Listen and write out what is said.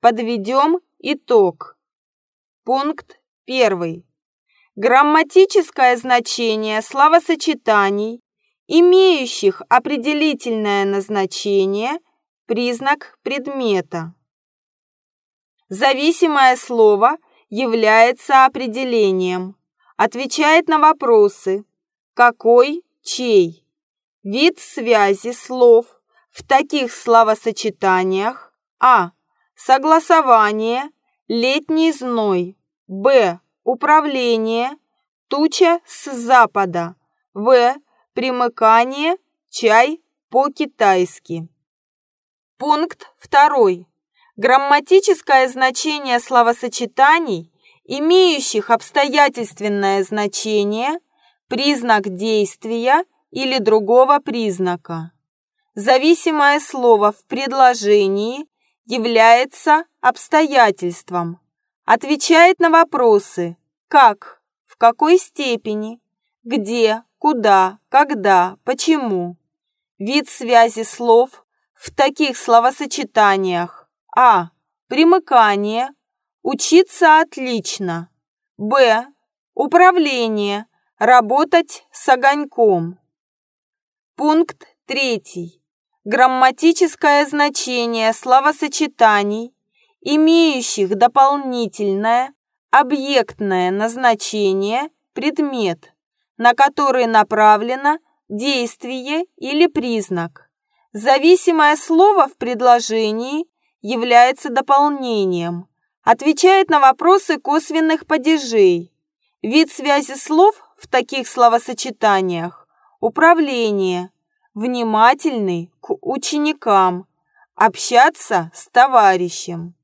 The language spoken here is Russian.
Подведем итог. Пункт первый. Грамматическое значение словосочетаний, имеющих определительное назначение, признак предмета. Зависимое слово является определением, отвечает на вопросы «какой», «чей». Вид связи слов в таких словосочетаниях А. Согласование, летний зной, Б. Управление, туча с запада, В. Примыкание, чай по-китайски. Пункт второй. Грамматическое значение словосочетаний, имеющих обстоятельственное значение, признак действия или другого признака. Зависимое слово в предложении является обстоятельством, отвечает на вопросы «как», «в какой степени», «где», «куда», «когда», «почему». Вид связи слов в таких словосочетаниях А. Примыкание. Учиться отлично. Б. Управление. Работать с огоньком. Пункт третий. Грамматическое значение словосочетаний, имеющих дополнительное объектное назначение, предмет, на который направлено действие или признак. Зависимое слово в предложении является дополнением, отвечает на вопросы косвенных падежей. Вид связи слов в таких словосочетаниях – управление, внимательный ученикам, общаться с товарищем.